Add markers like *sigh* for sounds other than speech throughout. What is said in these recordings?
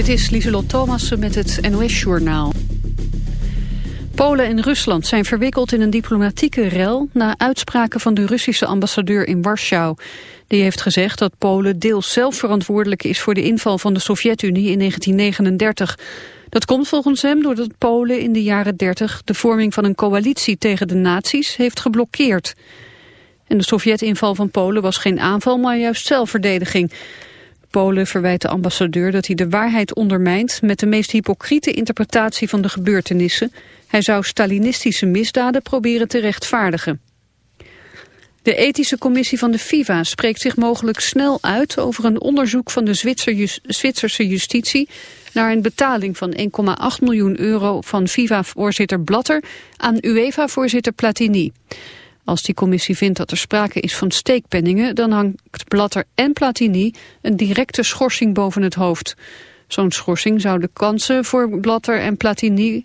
Dit is Lieselot Thomassen met het NOS-journaal. Polen en Rusland zijn verwikkeld in een diplomatieke rel... na uitspraken van de Russische ambassadeur in Warschau. Die heeft gezegd dat Polen deels zelf verantwoordelijk is... voor de inval van de Sovjet-Unie in 1939. Dat komt volgens hem doordat Polen in de jaren 30... de vorming van een coalitie tegen de nazi's heeft geblokkeerd. En de Sovjet-inval van Polen was geen aanval, maar juist zelfverdediging... Polen verwijt de ambassadeur dat hij de waarheid ondermijnt met de meest hypocriete interpretatie van de gebeurtenissen. Hij zou Stalinistische misdaden proberen te rechtvaardigen. De ethische commissie van de FIFA spreekt zich mogelijk snel uit over een onderzoek van de Zwitserse justitie naar een betaling van 1,8 miljoen euro van FIFA-voorzitter Blatter aan UEFA-voorzitter Platini. Als die commissie vindt dat er sprake is van steekpenningen... dan hangt Blatter en Platini een directe schorsing boven het hoofd. Zo'n schorsing zou de kansen voor Blatter en Platini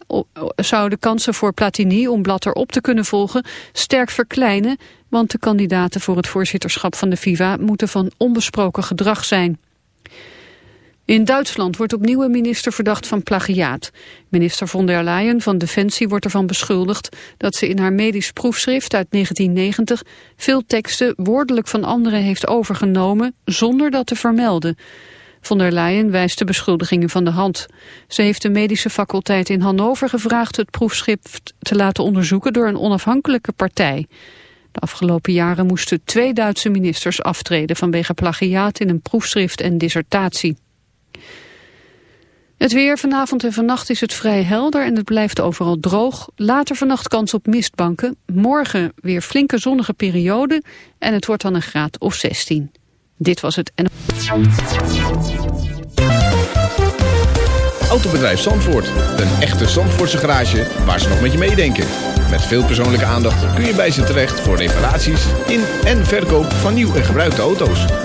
zou de kansen voor Platini om Blatter op te kunnen volgen sterk verkleinen, want de kandidaten voor het voorzitterschap van de FIFA moeten van onbesproken gedrag zijn. In Duitsland wordt opnieuw een minister verdacht van plagiaat. Minister von der Leyen van Defensie wordt ervan beschuldigd dat ze in haar medisch proefschrift uit 1990 veel teksten woordelijk van anderen heeft overgenomen zonder dat te vermelden. Von der Leyen wijst de beschuldigingen van de hand. Ze heeft de medische faculteit in Hannover gevraagd het proefschrift te laten onderzoeken door een onafhankelijke partij. De afgelopen jaren moesten twee Duitse ministers aftreden vanwege plagiaat in een proefschrift en dissertatie. Het weer vanavond en vannacht is het vrij helder en het blijft overal droog. Later vannacht kans op mistbanken. Morgen weer flinke zonnige periode en het wordt dan een graad of 16. Dit was het. Autobedrijf Zandvoort. Een echte Zandvoortse garage waar ze nog met je meedenken. Met veel persoonlijke aandacht kun je bij ze terecht voor reparaties in en verkoop van nieuw en gebruikte auto's.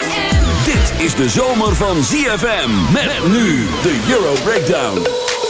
Is de zomer van ZFM. Met nu de Euro Breakdown.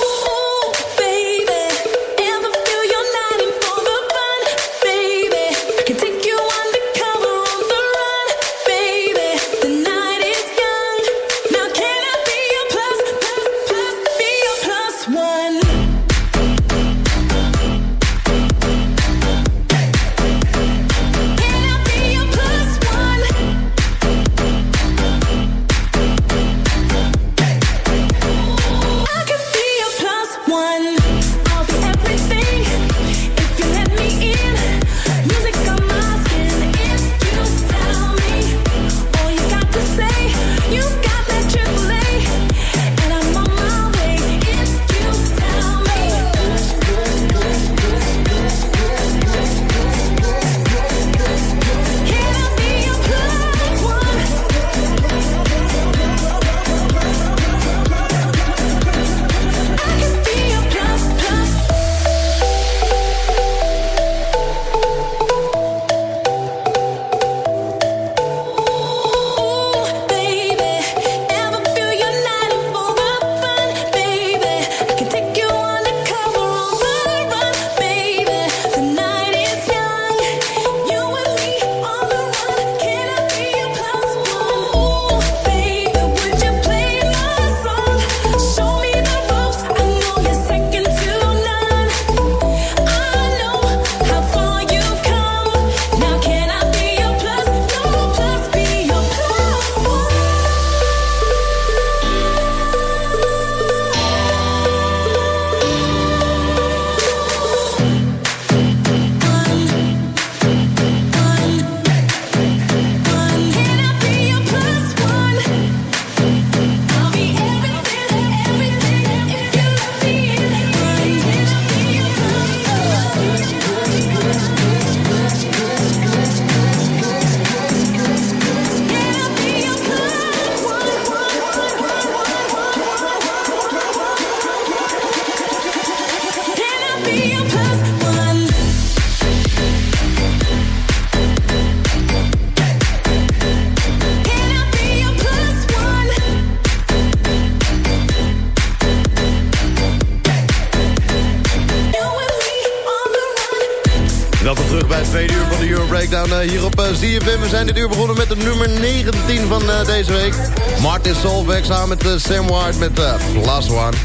Tweede uur van de Euro Breakdown eh, hier op ZFM. We zijn dit uur begonnen met de nummer 19 van uh, deze week. Martin Solveig samen met Sam Ward met Plus One.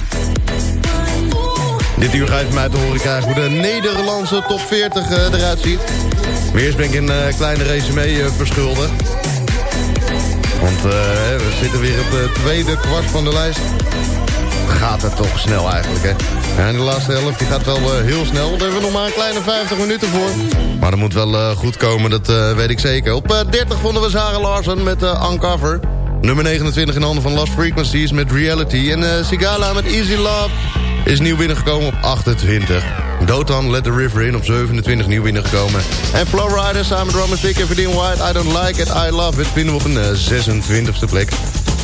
Dit uur ga je van mij te horen krijgen hoe de Nederlandse top 40 eruit ziet. Maar eerst ben ik een kleine resume verschuldigd. Want we zitten weer op de tweede kwart van de lijst gaat het toch snel eigenlijk, hè. En de laatste helft die gaat wel uh, heel snel. Daar hebben we nog maar een kleine 50 minuten voor. Maar dat moet wel uh, goed komen, dat uh, weet ik zeker. Op 30 vonden we Sarah Larsen met Uncover. Nummer 29 in handen van Lost Frequencies met Reality. En Sigala met Easy Love is nieuw binnengekomen op 28. Dotan Let the River in op 27 nieuw binnengekomen. En Flowrider samen met Roman Stick en Verdien White. I Don't Like It, I Love It vinden we op een 26e plek.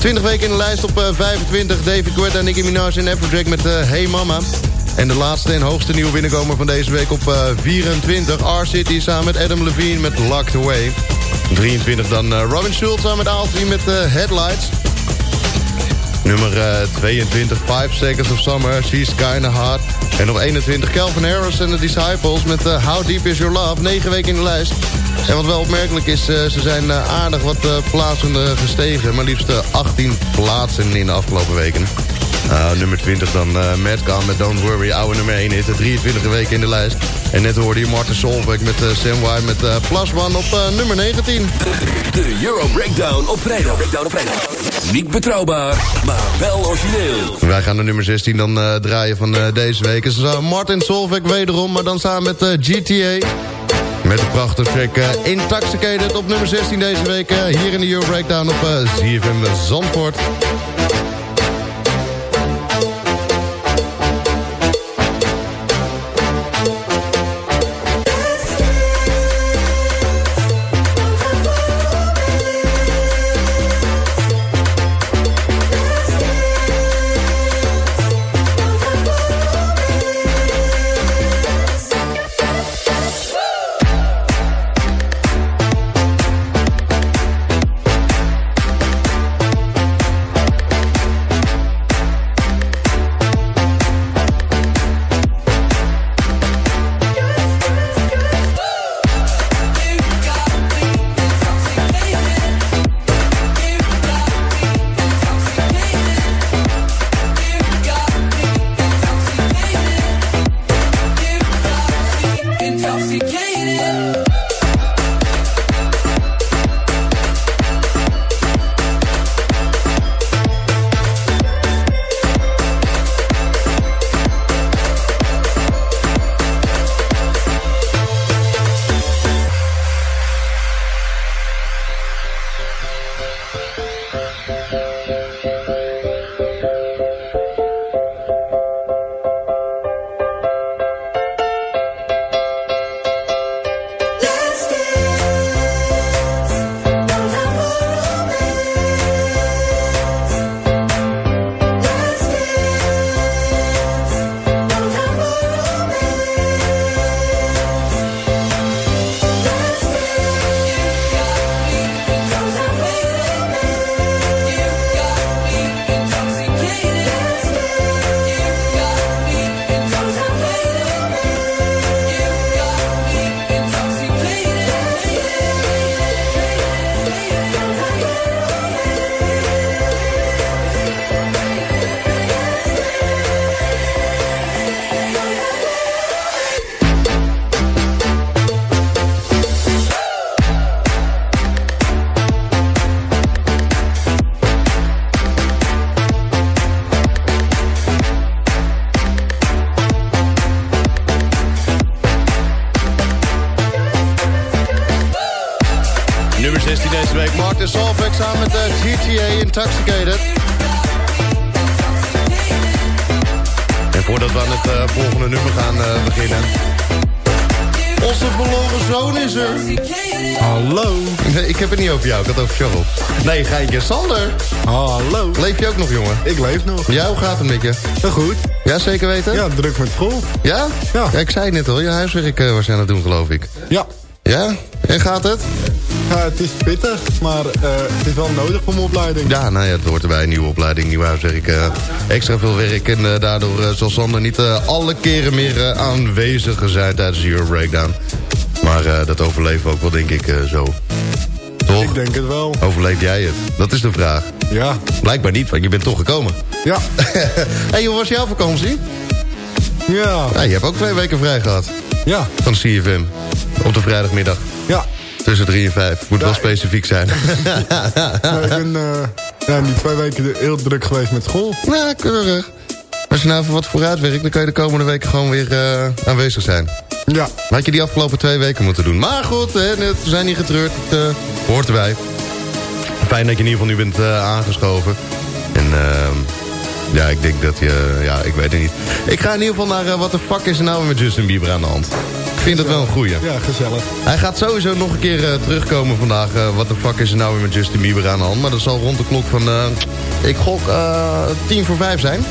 20 weken in de lijst op 25. Eh, David Guetta Nicki Minaj en Afrojack met uh, Hey Mama. En de laatste en hoogste nieuwe binnenkomer van deze week op uh, 24. R-City samen met Adam Levine met Locked Away. 23 dan Robin Schultz samen met Aalsey met Headlights. Nummer 22, 5 Seconds of Summer, She's Kinda Hot. En op 21 Calvin Harris en de Disciples met How Deep Is Your Love. 9 weken in de lijst. En wat wel opmerkelijk is, uh, ze zijn aardig wat plaatsen gestegen. Maar liefst 18 plaatsen in de afgelopen weken. Nummer 20 dan uh, Madcon met Don't Worry. Oude nummer 1 is de 23e week in de lijst. En net hoorde je Martin Solveig met Sam White met Plus One op nummer 19. De Euro Breakdown op vrijdag. Breakdown op vrijdag. Niet betrouwbaar, maar wel origineel. Wij gaan de nummer 16 dan draaien van deze week. Het is Martin Solveig wederom, maar dan samen met GTA. Met de prachtige track uh, Intoxicated op nummer 16 deze week. Uh, hier in de Euro Breakdown op uh, ZFM Zandvoort. Nee, geintje. Sander. Hallo. Leef je ook nog, jongen? Ik leef nog. Ja, hoe gaat het? Heel goed. Ja, zeker weten? Ja, druk met school. Ja? Ja. ja ik zei het net al, je huiswerk uh, was je aan het doen, geloof ik. Ja. Ja? En gaat het? Ja, het is pittig, maar uh, het is wel nodig voor mijn opleiding. Ja, nou ja, het hoort erbij, een nieuwe opleiding, nieuw huiswerk. Uh, extra veel werk en uh, daardoor zal Sander niet alle keren meer aanwezig zijn tijdens de Euro Breakdown. Maar eh, dat overleven we ook wel, denk ik, eh, zo. Toch? Ik denk het wel. Overleef jij het? Dat is de vraag. Ja. Blijkbaar niet, want je bent toch gekomen. Ja. *laughs* hey, hoe was jouw vakantie? Ja. Ja, je hebt ook twee weken vrij gehad. Ja. Van CFM. Op de vrijdagmiddag. Ja. Tussen drie en vijf. Moet Ja, wel specifiek zijn. *laughs* Ja, ik ben eh, ja, die twee weken heel druk geweest met school. nou, keurig. Als je nou even wat vooruit werkt... dan kan je de komende weken gewoon weer eh, aanwezig zijn. Ja. Had je die afgelopen twee weken moeten doen. Maar goed, hè, we zijn niet getreurd. Het eh, hoort erbij. Fijn dat je in ieder geval nu bent eh, aangeschoven. En ehm, ja, ik denk dat je... Ja, ik weet het niet. Ik ga in ieder geval naar... eh, wat de fuck is er nou met Justin Bieber aan de hand? Ik vind dat wel een goeie. Ja, gezellig. Hij gaat sowieso nog een keer terugkomen vandaag. eh, wat de fuck is er nou weer met Justin Bieber aan de hand? Maar dat zal rond de klok van... ik gok tien voor vijf zijn.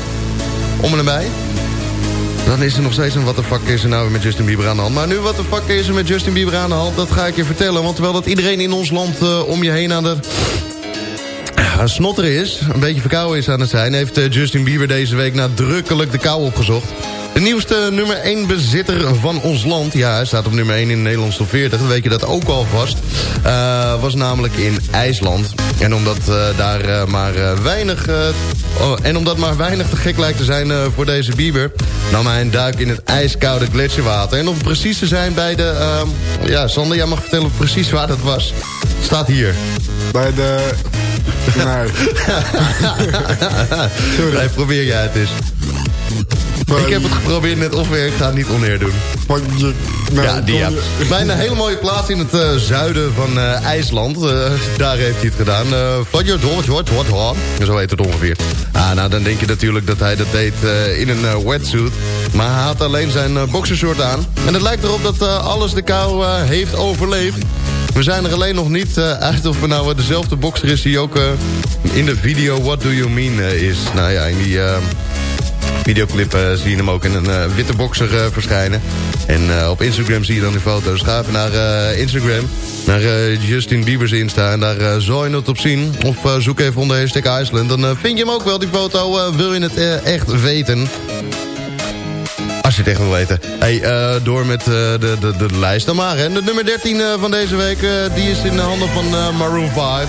Om en nabij. Dan is er nog steeds een wat de fuck is er nou weer met Justin Bieber aan de hand. Maar nu wat de fuck is er met Justin Bieber aan de hand, dat ga ik je vertellen. Want terwijl dat iedereen in ons land eh, om je heen aan de snotter is, een beetje verkouden is aan het zijn... heeft eh, Justin Bieber deze week nadrukkelijk de kou opgezocht. De nieuwste nummer 1 bezitter van ons land... ja, hij staat op nummer 1 in de Nederlandse top 40, dan weet je dat ook al vast... eh, was namelijk in IJsland. En omdat eh, daar eh, maar weinig... oh, en omdat maar weinig te gek lijkt te zijn voor deze Bieber... nam hij een duik in het ijskoude gletsjerwater. En om precies te zijn bij de... ehm, ja, Sander, jij mag vertellen precies waar dat was. Staat hier. Bij de... *laughs* Nee. Sorry. Nee, probeer jij het eens. Ik heb het geprobeerd net of weer, ik ga het niet oneer doen. Nee, ja, die ja. Bij een *laughs* hele mooie plaats in het eh, zuiden van eh, IJsland. Eh, daar heeft hij het gedaan. Uh, Zo heet het ongeveer. Ah, nou, dan denk je natuurlijk dat hij dat deed in een wetsuit. Maar hij had alleen zijn boxershort aan. En het lijkt erop dat alles de kou heeft overleefd. We zijn er alleen nog niet uit of we nou dezelfde boxer is... die ook in de video What Do You Mean is. Nou ja, in die... videoclip eh, zie je hem ook in een eh, witte boxer eh, verschijnen. En op Instagram zie je dan die foto's. Ga even naar Instagram, naar Justin Bieber's Insta... en daar zal je het op zien. Of zoek even onder hashtag Iceland. Dan vind je hem ook wel, die foto. wil je het echt weten? Als je het echt wil weten. Hey, door met de, de, de lijst dan maar. De nummer 13 eh, van deze week, die is in de handen van Maroon 5.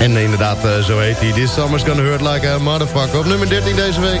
En inderdaad, eh, zo heet hij. This summer's gonna hurt like a motherfucker. Op nummer 13 deze week.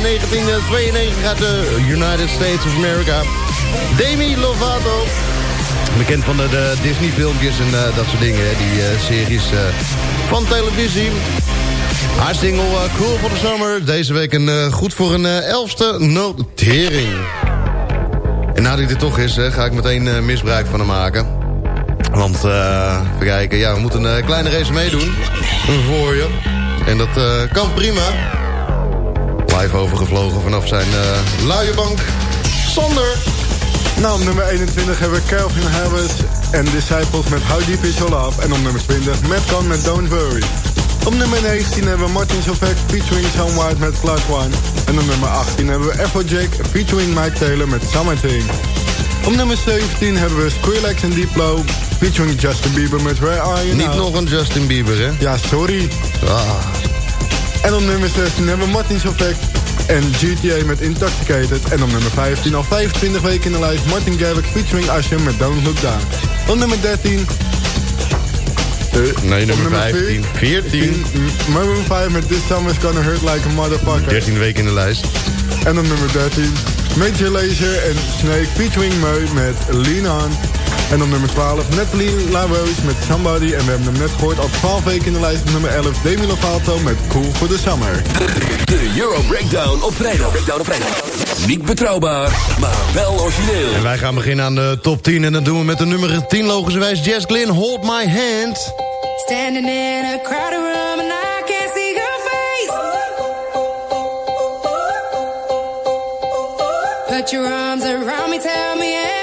1992 uit de United States of America. Demi Lovato. Bekend van de, Disney-filmpjes en eh, dat soort dingen. Die eh, series eh, van televisie. Haar single Cool for the Summer. Deze week een, goed voor een elfste notering. En nadat dit toch is, ga ik meteen misbruik van hem maken. Want, even kijken, ja, we moeten een kleine race meedoen. Voor je. En dat kan prima. Live overgevlogen vanaf zijn uh, luie bank. Sander. Nou, op nummer 21 hebben we Calvin Harris en Disciples met How Deep Is Your Love. En op nummer 20 Matt met Don't Worry. Op nummer 19 hebben we Martin Solveig featuring Sam White met Cloud One. En op nummer 18 hebben we Afrojack featuring Mike Taylor met Summertime. Op nummer 17 hebben we Skrillex en Diplo featuring Justin Bieber met Where Are You Niet nog een Justin Bieber, hè? Ja, sorry. Ah. En op nummer 16 hebben we Martin Solveig en GTA met Intoxicated. En op nummer 15 al 25 weken in de lijst Martin Garrix featuring Usher met Don't Look Down. Op nummer 13... eh, Nee, op nummer 15. 14. m- Maroon 5 met This Summer's Gonna Hurt Like a Motherfucker. 13 weken in de lijst. En op nummer 13 Major Lazer en Snake featuring Meu met Lean On. En op nummer 12 Natalie LaRose met Somebody. En we hebben hem net gehoord al 12 weken in de lijst. Op nummer 11 Demi Lovato met Cool for the Summer. De Euro Breakdown op vrijdag. Breakdown op vrijdag. Niet betrouwbaar, maar wel origineel. En wij gaan beginnen aan de top 10. En dat doen we met de nummer 10 logischerwijs. Jess Glynn, Hold My Hand. Standing in a crowded room and I can't see your face. Put your arms around me, tell me everything's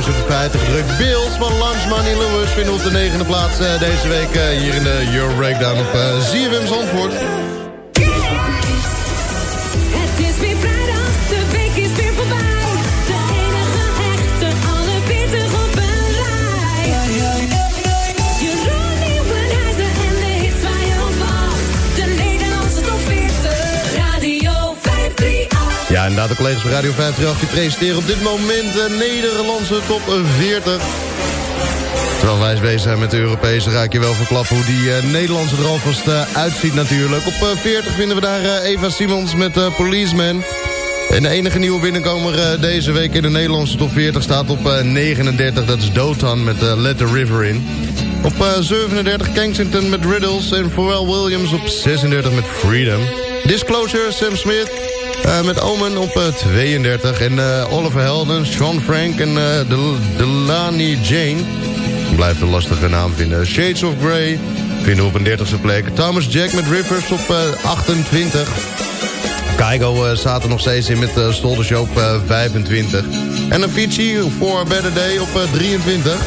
2050 druk. beeld van Lunch Money Lewis vinden op de negende plaats eh, deze week eh, hier in de Your Breakdown op eh, ZFM Zandvoort. 538. Ja, inderdaad, de collega's van Radio 538 die presenteren op dit moment de Nederlandse top 40. Terwijl wij bezig zijn met de Europese, ga ik je wel verklappen hoe die uh, Nederlandse er alvast uh, uitziet natuurlijk. Op uh, 40 vinden we daar Eva Simons met Policeman. En de enige nieuwe binnenkomer deze week in de Nederlandse top 40 staat op 39. Dat is Dotan met Let the River In. Op 37 Kensington met Riddles en Pharrell Williams op 36 met Freedom. Disclosure, Sam Smith met Omen op 32. En Oliver Helden, Sean Frank en Del Delani Jane blijft een lastige naam vinden. Shades of Grey vinden op een 30ste plek. Thomas Jack met Rivers op uh, 28. Kaigo uh, staat er nog steeds in met uh, Stolder Show op 25. En Avicii voor Better Day op 23.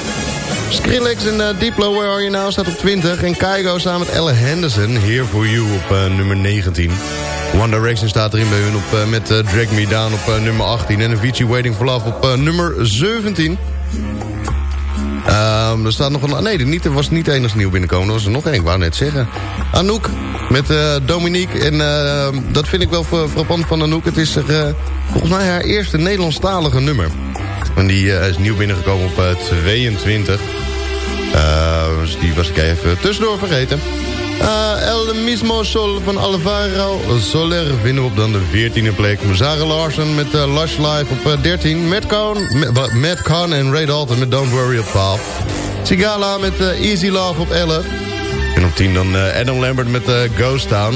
Skrillex en Diplo Where Are You Now staat op 20. En Kaigo samen met Ella Henderson Here For You op nummer 19. One Direction staat erin bij hun op, met Drag Me Down op nummer 18. En Avicii Waiting For Love op nummer 17. Um, er staat nog een... Nee, er was niet enigszins nieuw binnenkomen. Er was er nog één, ik wou net zeggen. Anouk met Dominique. En uh, dat vind ik wel frappant van Anouk. Het is er, volgens mij haar eerste Nederlandstalige nummer. En die is nieuw binnengekomen op 22. dus die was ik even tussendoor vergeten. Uh, El Mismo Sol van Alvaro Soler vinden we op dan de 14e plek. Zara Larsen met uh, Lush Life op uh, 13. Matt Kahn, Matt Kahn en Ray Dalton met Don't Worry op 12. Sigala met Easy Love op 11. En op 10 dan Adam Lambert met Ghost Town.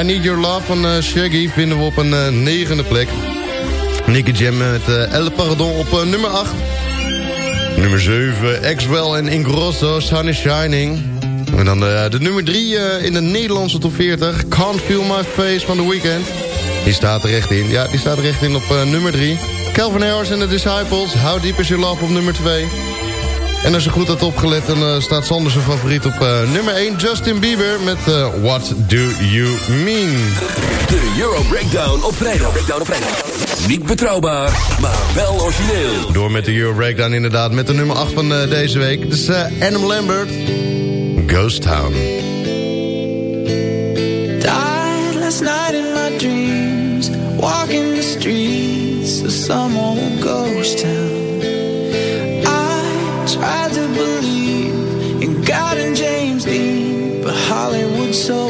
I Need Your Love van Shaggy vinden we op een negende plek. Nicky Jam met El Pardon op nummer 8. Nummer 7, Axwell en Ingrosso, Sun is Shining. En dan de, de nummer 3 uh, in de Nederlandse top 40. Can't Feel My Face van The Weeknd. Die staat er echt in. Ja, die staat er echt in op uh, nummer 3. Calvin Harris en The Disciples. How Deep Is Your Love op nummer 2. En als je goed had opgelet, dan uh, staat Sander zijn favoriet op nummer 1. Justin Bieber met What Do You Mean. De Euro Breakdown op vrijdag. Breakdown op vrijdag. Niet betrouwbaar, maar wel origineel. Door met de Euro Breakdown inderdaad. Met de nummer 8 van deze week. Dus Adam Lambert... Ghost Town. Died last night in my dreams, walking the streets of some old ghost town. I tried to believe in God and James Dean, but Hollywood sold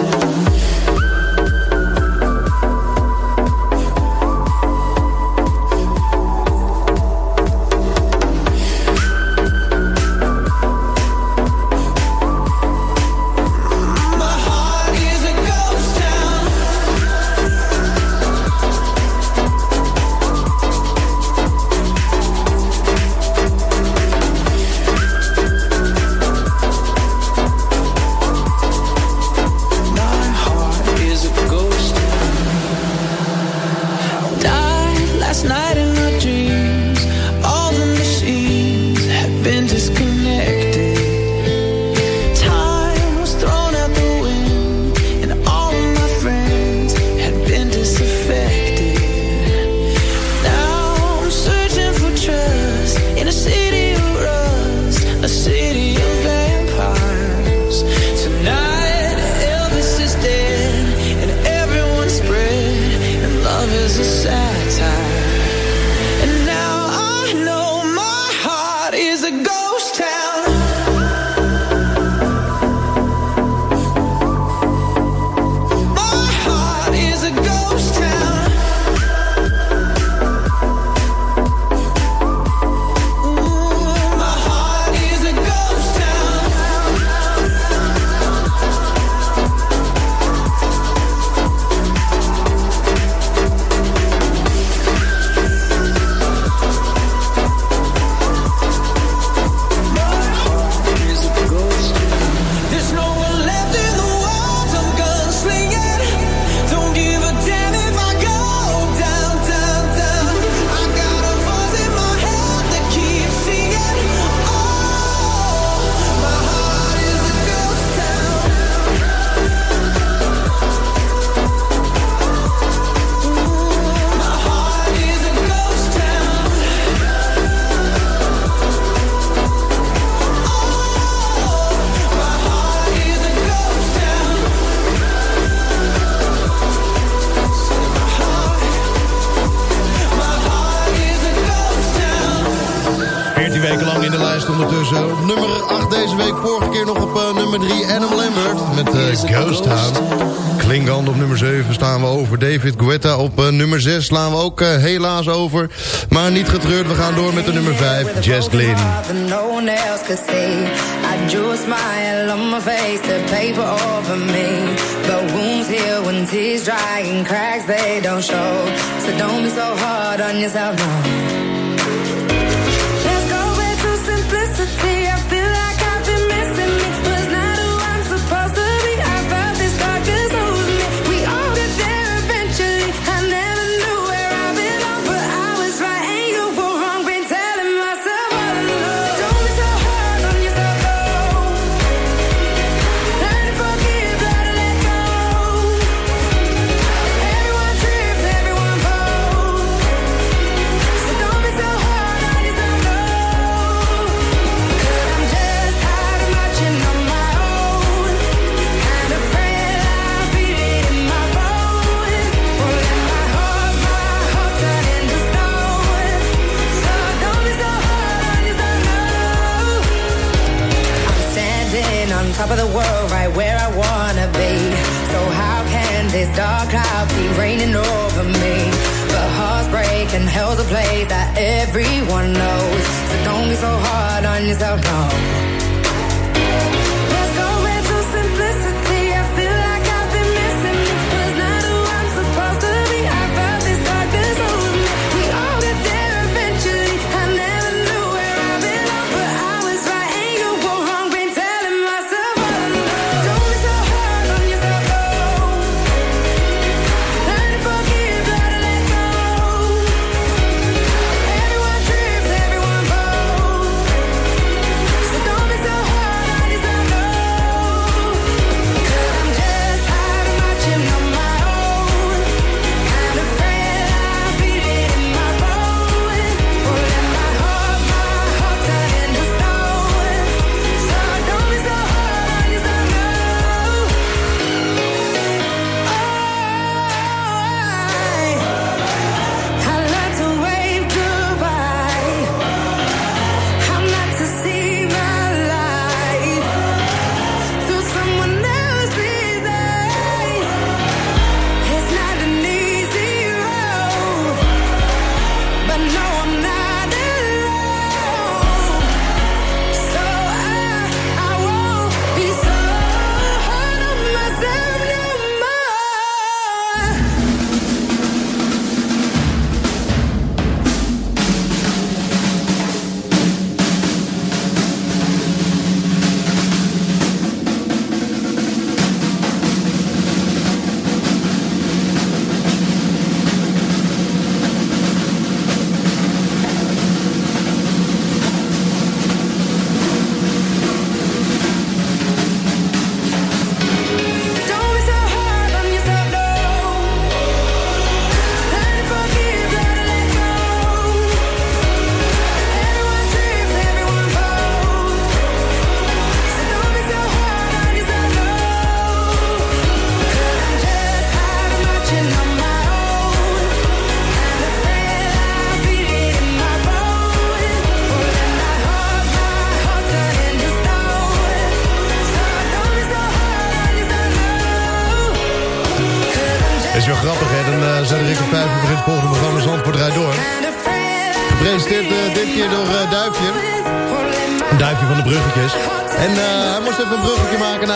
David Guetta op uh, nummer 6 slaan we ook uh, helaas over. Maar niet getreurd, we gaan door met de nummer 5, Jess Glynn. So don't be so hard on yourself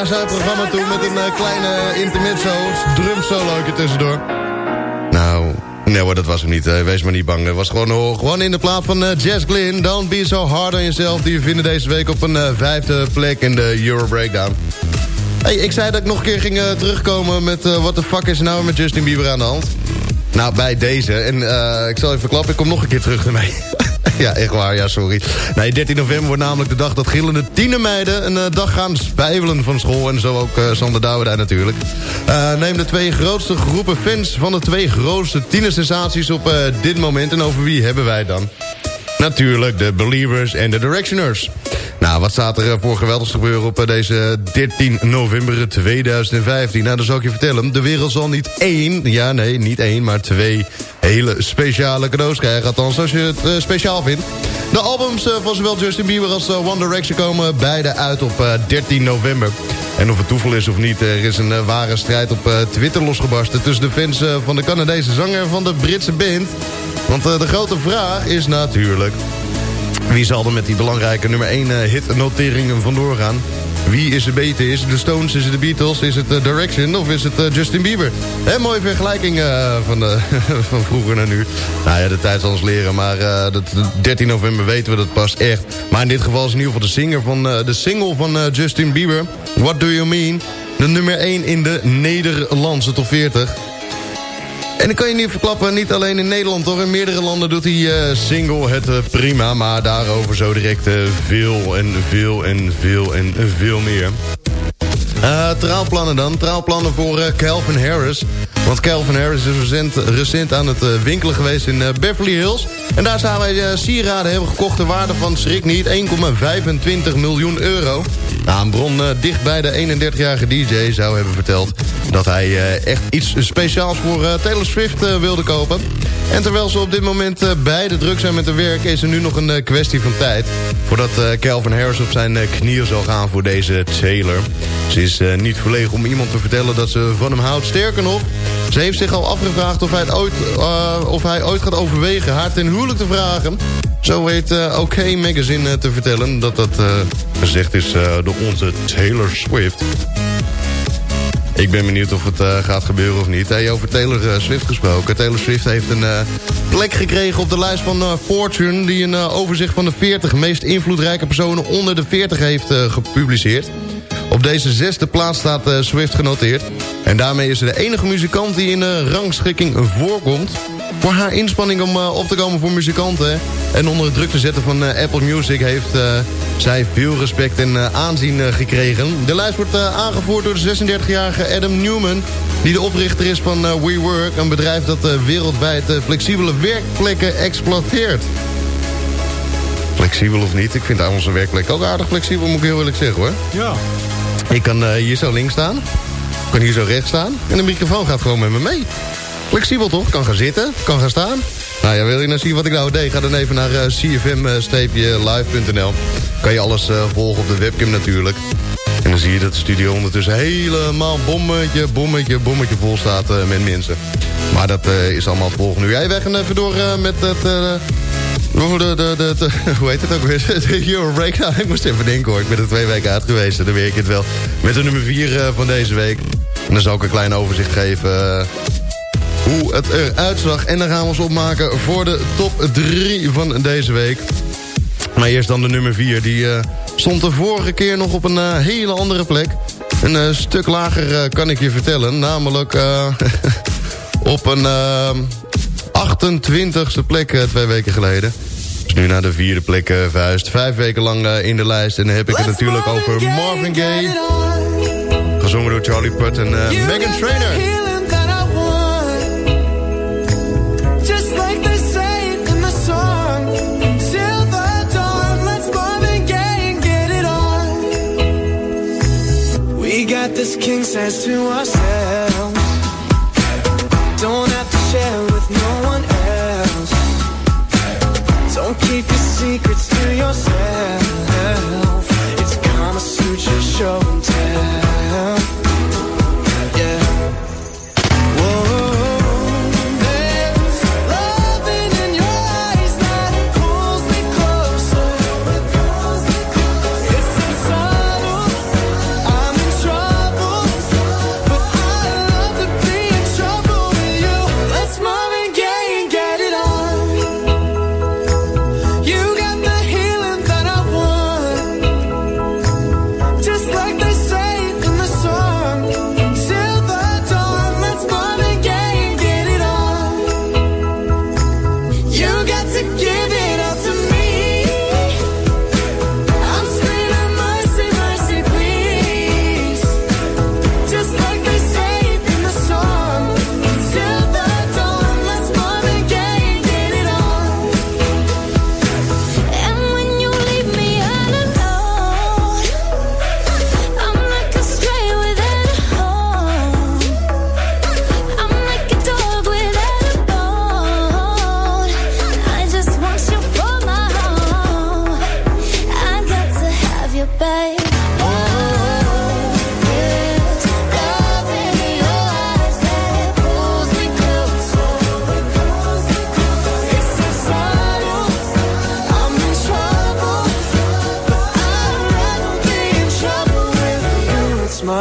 naar zijn programma toe met een eh, kleine kleine intermezzo drum solo tussendoor. Nou, nee hoor, dat was hem niet. Wees maar niet bang. Het was gewoon, hoog. gewoon in de plaats van Jazz Glynn. Don't be so hard on yourself. Die vinden deze week op een vijfde plek in de Euro Breakdown. Hey, ik zei dat ik nog een keer ging terugkomen met wat de fuck is nou met Justin Bieber aan de hand. Nou, bij deze. En ik zal even klappen, ik kom nog een keer terug ermee. *laughs* *laughs* ja, echt waar, ja, sorry. Nee, 13 november wordt namelijk de dag dat gillende tienermeiden... een eh, dag gaan spijbelen van school. En zo ook zonder Sander daar natuurlijk. Eh, neem de twee grootste groepen fans van de twee grootste tienersensaties op dit moment. En over wie hebben wij dan? Natuurlijk de Believers en de Directioners. Nou, wat staat er eh, voor geweldigs te gebeuren op eh, deze 13 november 2015? Nou, dat zal ik je vertellen. De wereld zal niet één, ja nee, niet één, maar twee hele speciale cadeaus krijgen. Althans, als je het eh, speciaal vindt. De albums van zowel Justin Bieber als One Direction komen beide uit op eh, 13 november. En of het toeval is of niet, er is een ware strijd op Twitter losgebarsten... tussen de fans van de Canadese zanger en van de Britse band. Want de grote vraag is natuurlijk... Wie zal er met die belangrijke nummer 1 hitnoteringen vandoor gaan? Wie is er beter? Is het de Stones, is het de Beatles, is het de Direction of is het eh, Justin Bieber? Hè, mooie vergelijking eh, van, eh, *laughs* van vroeger naar nu. Nou ja, de tijd zal ons leren, maar eh, dat, 13 november weten we dat pas echt. Maar in dit geval is in ieder geval de, singer van, eh, de single van eh, Justin Bieber, What Do You Mean? De nummer 1 in de Nederlandse top 40. En ik kan je niet verklappen, niet alleen in Nederland hoor. In meerdere landen doet die eh, single het eh, prima. Maar daarover zo direct eh, veel en veel en veel en veel meer. Trouwplannen dan. Trouwplannen voor eh, Calvin Harris. Want Calvin Harris is recent, recent aan het eh, winkelen geweest in Beverly Hills. En daar hij eh, sieraden hebben gekocht ter waarde van, schrik niet, 1,25 miljoen euro. Nou, een bron dicht bij de 31-jarige DJ zou hebben verteld... dat hij echt iets speciaals voor Taylor Swift wilde kopen. En terwijl ze op dit moment beide druk zijn met hun werk... is er nu nog een kwestie van tijd... voordat Calvin Harris op zijn knieën zal gaan voor deze Taylor. Is eh, niet verlegen om iemand te vertellen dat ze van hem houdt. Sterker nog, ze heeft zich al afgevraagd of hij, ooit, eh, of hij ooit gaat overwegen... haar ten huwelijk te vragen... Zo weet eh OK Magazine te vertellen dat dat gezegd is door onze Taylor Swift. Ik ben benieuwd of het gaat gebeuren of niet. Hey, over Taylor Swift gesproken. Taylor Swift heeft een plek gekregen op de lijst van Fortune... die een overzicht van de 40 meest invloedrijke personen onder de 40 heeft gepubliceerd. Op deze zesde plaats staat eh, Swift genoteerd. En daarmee is ze de enige muzikant die in de rangschikking voorkomt. Voor haar inspanning om eh, op te komen voor muzikanten... en onder druk te zetten van eh, Apple Music... heeft eh, zij veel respect en eh, aanzien eh, gekregen. De lijst wordt eh, aangevoerd door de 36-jarige Adam Newman... die de oprichter is van eh, WeWork... een bedrijf dat eh, wereldwijd eh, flexibele werkplekken exploiteert. Flexibel of niet, ik vind onze werkplek ook aardig flexibel... moet ik heel eerlijk zeggen hoor. Ja. Ik kan eh, hier zo links staan. Ik kan hier zo rechts staan. En de microfoon gaat gewoon met me mee. Flexibel toch? Kan gaan zitten, kan gaan staan. Nou ja, wil je nou zien wat ik nou deed? Ga dan even naar uh, cfm-live.nl. Kan je alles eh, volgen op de webcam natuurlijk. En dan zie je dat de studio ondertussen helemaal bommetje, bommetje, bommetje vol staat met mensen. Maar dat is allemaal het volgende. Jij weg en even door met het... eh, de, de, de, *laughs* hoe heet het ook weer? *laughs* De Euro Breakdown. Ik moest even denken hoor. Ik ben er twee weken uit geweest. En dan weet ik het wel. Met de nummer 4 van deze week. En dan zal ik een klein overzicht geven... eh, hoe het eruit zag. En dan gaan we ons opmaken voor de top 3 van deze week. Maar eerst dan de nummer 4. Die eh, stond de vorige keer nog op een eh, hele andere plek. Een eh, stuk lager eh, kan ik je vertellen. Namelijk eh, *laughs* op een eh, 28ste plek eh, twee weken geleden. Dus nu naar de vierde plek eh, verhuisd. Vijf weken lang eh, in de lijst. En dan heb ik het natuurlijk over Marvin Gaye. Gezongen door Charlie Putt en eh, Megan Trainor. Just like they say in secrets to yourself.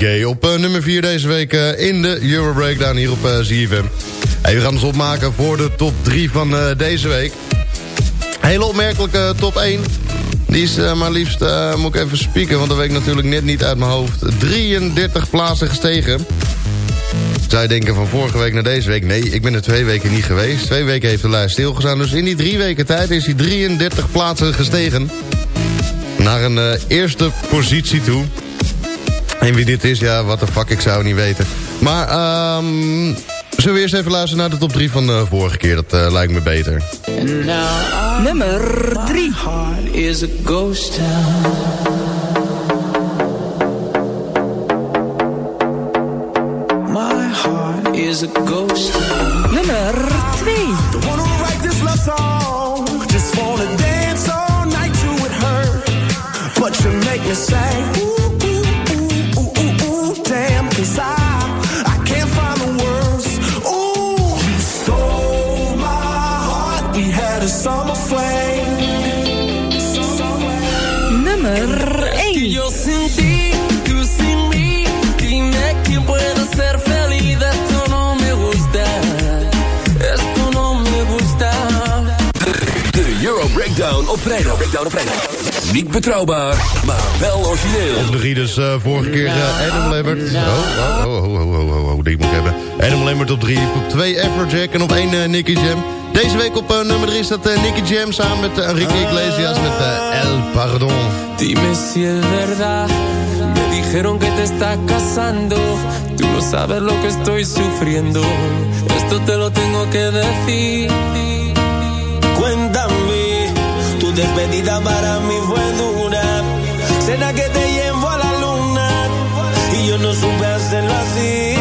Gaye. Op eh, nummer 4 deze week eh, in de Euro Breakdown hier op uh, ZFM. Hey, we gaan ons opmaken voor de top 3 van eh, deze week. Hele opmerkelijke top 1. Die is eh, maar liefst, eh, moet ik even spieken, want dat weet ik natuurlijk net niet uit mijn hoofd. 33 plaatsen gestegen. Je denken van vorige week naar deze week? Nee, ik ben er twee weken niet geweest. Twee weken heeft de lijst stilgestaan. Dus in die drie weken tijd is hij 33 plaatsen gestegen. Naar een eh, eerste positie toe. En wie dit is, ja, wat de fuck, ik zou het niet weten. Maar, ehm zullen we eerst even luisteren naar de top 3 van de vorige keer? Dat eh, lijkt me beter. Nummer 3. my heart is a ghost town. My heart is a ghost town. Nummer 2. Wanna write this love song? Just wanna dance all night to it hurt. But you make me say, Breakdown op vrijdag. Breakdown op vrijdag. Niet betrouwbaar, maar wel origineel. Op 3 dus eh, vorige keer eh, Adam Lambert. Oh, oh, oh, oh, oh, oh, oh, oh, die moet ik hebben. Adam Lambert op 3, op 2 Afrojack en op 1 Nicky Jam. Deze week op eh, nummer 3 staat eh, Nicky Jam samen met eh, Enrique Iglesias met eh, El Pardon. Dime si es verdad, me dijeron que te estás casando. Tú no sabes lo que estoy sufriendo. Esto te lo tengo que decir. Despedida para mí fue dura. Cena que te llevo a la luna y yo no supe hacerlo así.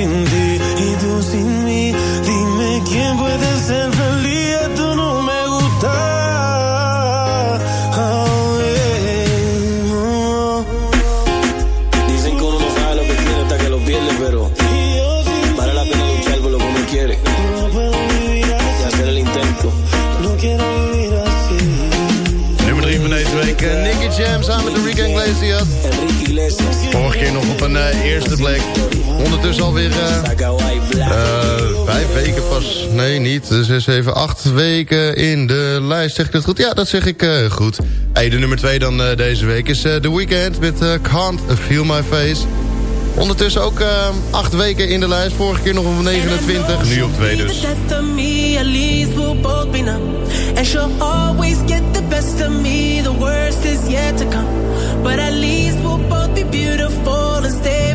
Sin ti y tú sin mí, dime quién puede ser feliz. Esto no me gusta. Oh, yeah. Dicen que uno no sabe lo que tiene hasta que lo pierde, pero vale la pena luchar por lo que uno quiere. Y hacer el intento. No quiero vivir así. Nummer 3 van deze week. eh, Nicky Jam samen met Enrique Iglesias. Enrique Iglesias. Vorige keer nog op een eh, eerste plek. Ondertussen alweer eh eh, vijf weken pas. Nee, niet. Dus is even acht weken in de lijst. Zeg ik dat goed? Ja, dat zeg ik eh, goed. Hey, de nummer 2 dan deze week is The Weeknd met Can't Feel My Face. Ondertussen ook eh, acht weken in de lijst. Vorige keer nog op 29. Nu op 2 dus. And she'll always get the best of me. The worst is yet to come. But at least we'll both be beautiful and stay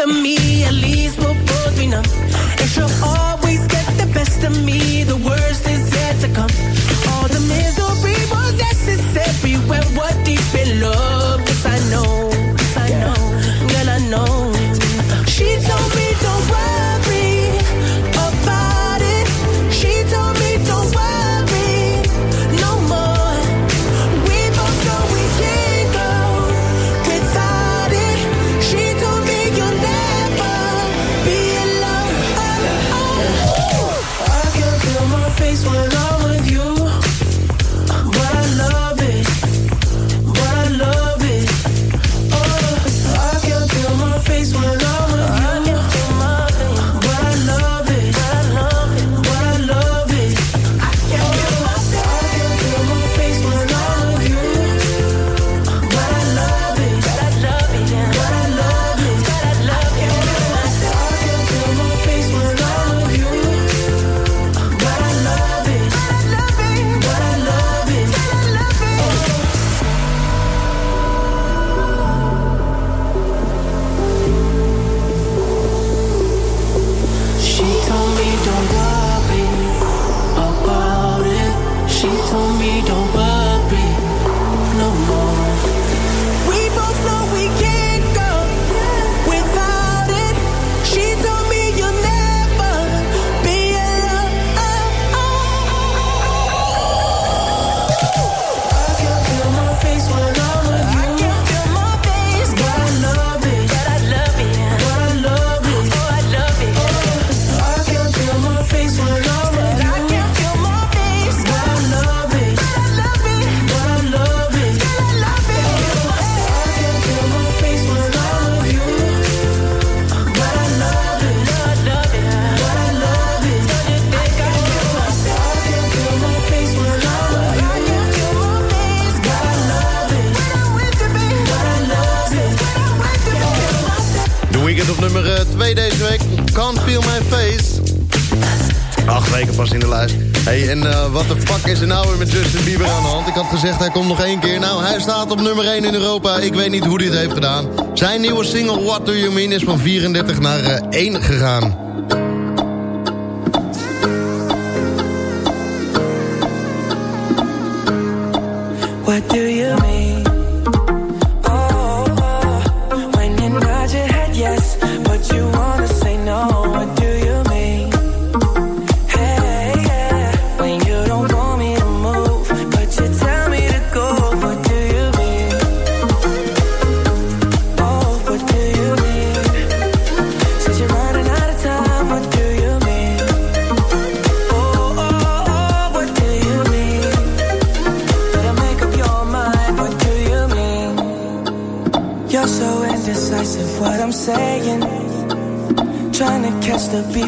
of me. Weken pas in de lijst. Hey, en eh, wat de fuck is er nou weer met Justin Bieber aan de hand? Ik had gezegd hij komt nog één keer. Nou, hij staat op nummer 1 in Europa. Ik weet niet hoe hij het heeft gedaan. Zijn nieuwe single What Do You Mean is van 34 naar eh, 1 gegaan. What do you mean?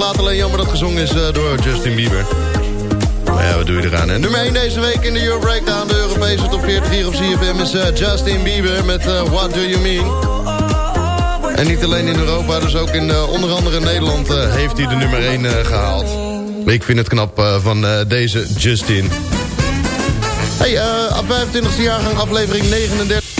Plaat. Alleen jammer dat gezongen is eh, door Justin Bieber. Maar ja, wat doe je eraan? En nummer 1 deze week in de Euro Breakdown. De Europese top 40 hier op CFM is eh, Justin Bieber met eh, What Do You Mean. En niet alleen in Europa, dus ook in onder andere Nederland heeft hij de nummer 1 eh, gehaald. Ik vind het knap van deze Justin. Hey, op 25e jaargang aflevering 39.